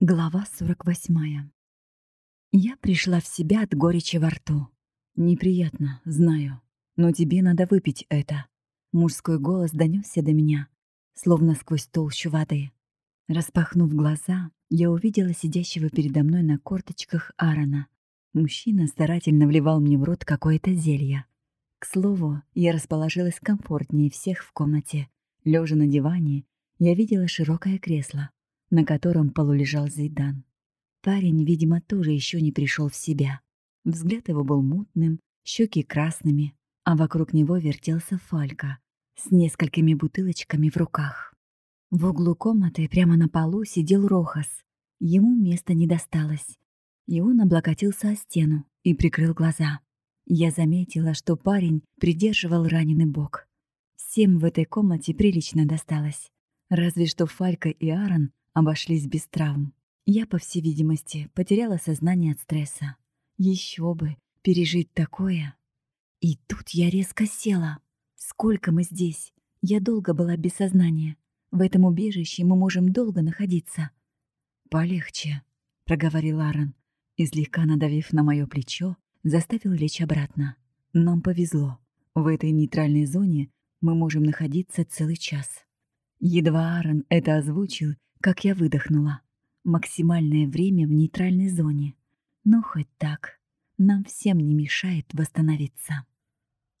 Глава 48. Я пришла в себя от горечи во рту. Неприятно, знаю, но тебе надо выпить это. Мужской голос донесся до меня, словно сквозь толщу воды. Распахнув глаза, я увидела сидящего передо мной на корточках Аарона. Мужчина старательно вливал мне в рот какое-то зелье. К слову, я расположилась комфортнее всех в комнате. Лежа на диване, я видела широкое кресло, на котором полулежал Зайдан. Парень, видимо, тоже еще не пришел в себя. Взгляд его был мутным, щеки красными, а вокруг него вертелся Фалька с несколькими бутылочками в руках. В углу комнаты прямо на полу сидел Рохас. Ему места не досталось, и он облокотился о стену и прикрыл глаза. Я заметила, что парень придерживал раненый бок. Всем в этой комнате прилично досталось. Разве что Фалька и Аарон обошлись без травм. Я, по всей видимости, потеряла сознание от стресса. Еще бы, пережить такое. И тут я резко села. Сколько мы здесь? Я долго была без сознания. В этом убежище мы можем долго находиться. «Полегче», — проговорил Аарон, и, слегка надавив на мое плечо, заставил лечь обратно. «Нам повезло. В этой нейтральной зоне мы можем находиться целый час». Едва Аарон это озвучил, как я выдохнула. Максимальное время в нейтральной зоне. Но хоть так, нам всем не мешает восстановиться.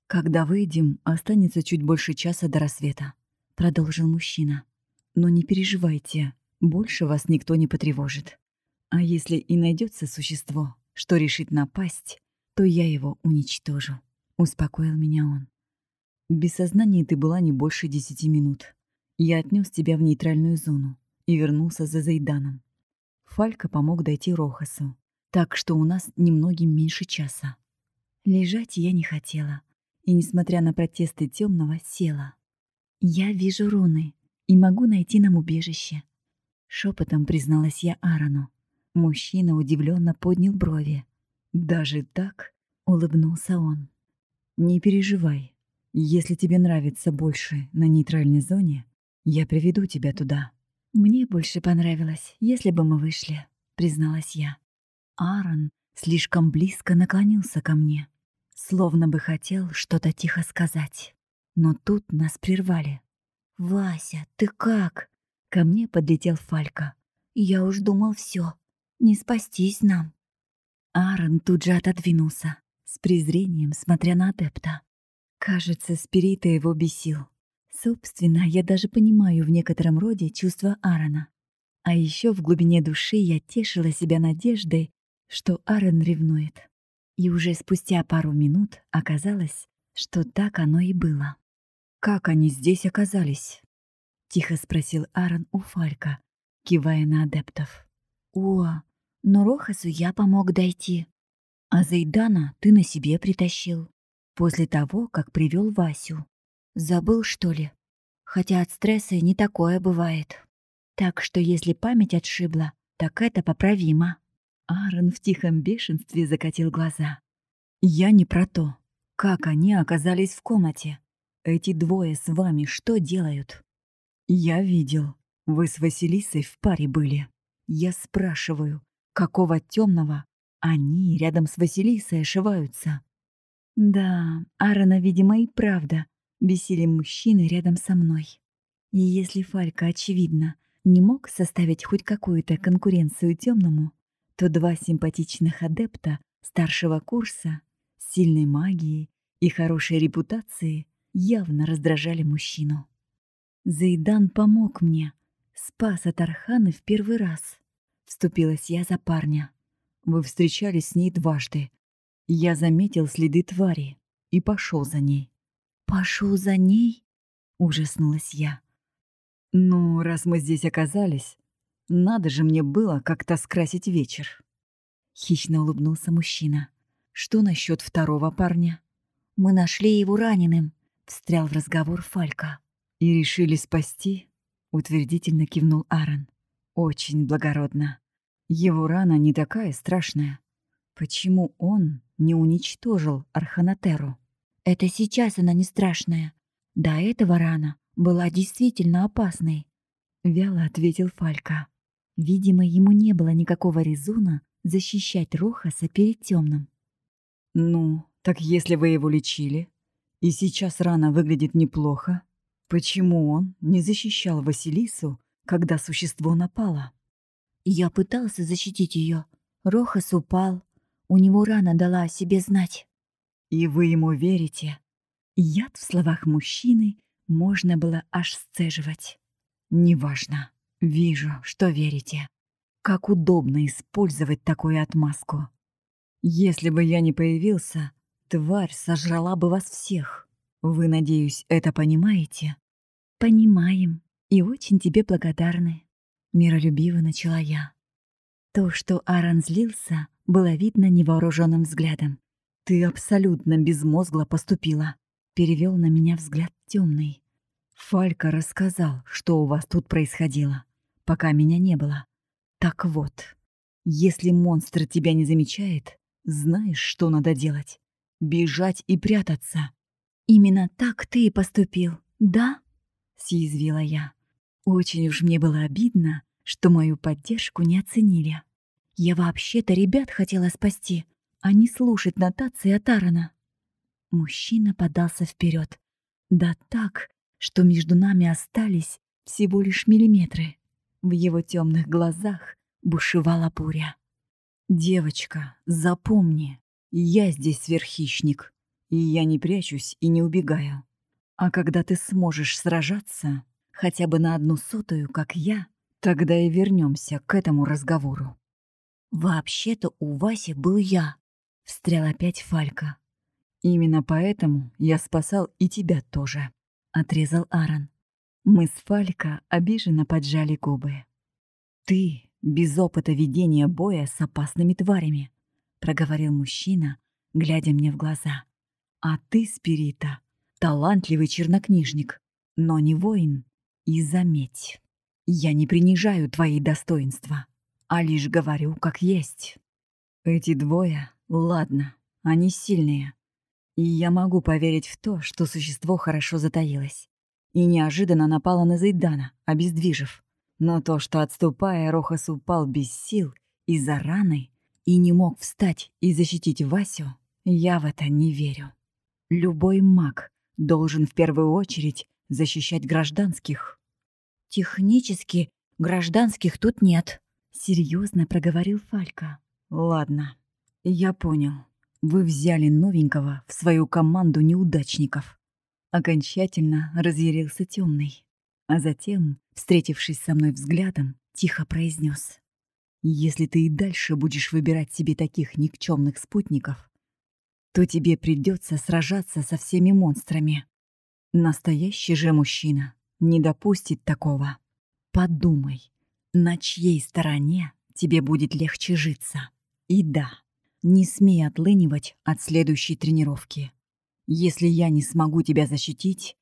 «Когда выйдем, останется чуть больше часа до рассвета», — продолжил мужчина. «Но не переживайте, больше вас никто не потревожит. А если и найдется существо, что решит напасть, то я его уничтожу», — успокоил меня он. «Без сознания ты была не больше десяти минут. Я отнес тебя в нейтральную зону и вернулся за Зайданом. Фалька помог дойти Рохасу, так что у нас немногим меньше часа. Лежать я не хотела, и, несмотря на протесты темного, села. «Я вижу руны и могу найти нам убежище», — шепотом призналась я Аарону. Мужчина удивленно поднял брови. «Даже так?» — улыбнулся он. «Не переживай. Если тебе нравится больше на нейтральной зоне, я приведу тебя туда». «Мне больше понравилось, если бы мы вышли», — призналась я. Аарон слишком близко наклонился ко мне, словно бы хотел что-то тихо сказать. Но тут нас прервали. «Вася, ты как?» Ко мне подлетел Фалька. «Я уж думал, все, не спастись нам». Аарон тут же отодвинулся, с презрением смотря на адепта. Кажется, спирита его бесил. Собственно, я даже понимаю в некотором роде чувства Аарона. А еще в глубине души я тешила себя надеждой, что Аарон ревнует. И уже спустя пару минут оказалось, что так оно и было. «Как они здесь оказались?» — тихо спросил Аарон у Фалька, кивая на адептов. «О, но Рохасу я помог дойти. А Зайдана ты на себе притащил. После того, как привел Васю. Забыл, что ли? Хотя от стресса не такое бывает. Так что если память отшибла, так это поправимо. Аарон в тихом бешенстве закатил глаза. «Я не про то. Как они оказались в комнате? Эти двое с вами что делают?» «Я видел. Вы с Василисой в паре были. Я спрашиваю, какого темного они рядом с Василисой ошиваются?» «Да, Аарона, видимо, и правда бесили мужчины рядом со мной. И если Фалька, очевидно, не мог составить хоть какую-то конкуренцию темному, то два симпатичных адепта старшего курса сильной магией и хорошей репутацией явно раздражали мужчину. Зайдан помог мне, спас от Арханы в первый раз. Вступилась я за парня. Вы встречались с ней дважды. Я заметил следы твари и пошел за ней. «Пошел за ней?» — ужаснулась я. «Ну, раз мы здесь оказались, надо же мне было как-то скрасить вечер». Хищно улыбнулся мужчина. «Что насчет второго парня?» «Мы нашли его раненым», — встрял в разговор Фалька. «И решили спасти?» — утвердительно кивнул Аарон. «Очень благородно. Его рана не такая страшная. Почему он не уничтожил Арханатеру?» Это сейчас она не страшная. До этого рана была действительно опасной. Вяло ответил Фалька. Видимо, ему не было никакого резона защищать Рохаса перед темным. «Ну, так если вы его лечили, и сейчас рана выглядит неплохо, почему он не защищал Василису, когда существо напало?» Я пытался защитить ее. Рохас упал. У него рана дала о себе знать. «И вы ему верите?» Яд в словах мужчины можно было аж сцеживать. «Неважно. Вижу, что верите. Как удобно использовать такую отмазку. Если бы я не появился, тварь сожрала бы вас всех. Вы, надеюсь, это понимаете?» «Понимаем и очень тебе благодарны», — миролюбиво начала я. То, что Аарон злился, было видно невооруженным взглядом. «Ты абсолютно безмозгло поступила», — перевел на меня взгляд темный. «Фалька рассказал, что у вас тут происходило, пока меня не было. Так вот, если монстр тебя не замечает, знаешь, что надо делать? Бежать и прятаться». «Именно так ты и поступил, да?» — съязвила я. Очень уж мне было обидно, что мою поддержку не оценили. Я вообще-то ребят хотела спасти, а не слушать нотации от Аарона. Мужчина подался вперед. Да так, что между нами остались всего лишь миллиметры. В его темных глазах бушевала буря. «Девочка, запомни, я здесь сверххищник, и я не прячусь и не убегаю. А когда ты сможешь сражаться, хотя бы на одну сотую, как я, тогда и вернемся к этому разговору». «Вообще-то у Васи был я», — встрял опять Фалька. «Именно поэтому я спасал и тебя тоже», — отрезал Аарон. Мы с Фалька обиженно поджали губы. «Ты без опыта ведения боя с опасными тварями», — проговорил мужчина, глядя мне в глаза. «А ты, Спирита, талантливый чернокнижник, но не воин. И заметь, я не принижаю твои достоинства, а лишь говорю, как есть. Эти двое, ладно, они сильные. И я могу поверить в то, что существо хорошо затаилось. И неожиданно напало на Зайдана, обездвижив. Но то, что отступая, Рохас упал без сил из-за раны и не мог встать и защитить Васю, я в это не верю. Любой маг должен в первую очередь защищать гражданских. «Технически гражданских тут нет», — серьезно проговорил Фалька. «Ладно, я понял. Вы взяли новенького в свою команду неудачников». Окончательно разъярился темный а затем, встретившись со мной взглядом, тихо произнес: «Если ты и дальше будешь выбирать себе таких никчемных спутников, то тебе придется сражаться со всеми монстрами. Настоящий же мужчина не допустит такого. Подумай, на чьей стороне тебе будет легче житься. И да, не смей отлынивать от следующей тренировки. Если я не смогу тебя защитить,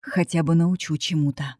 хотя бы научу чему-то.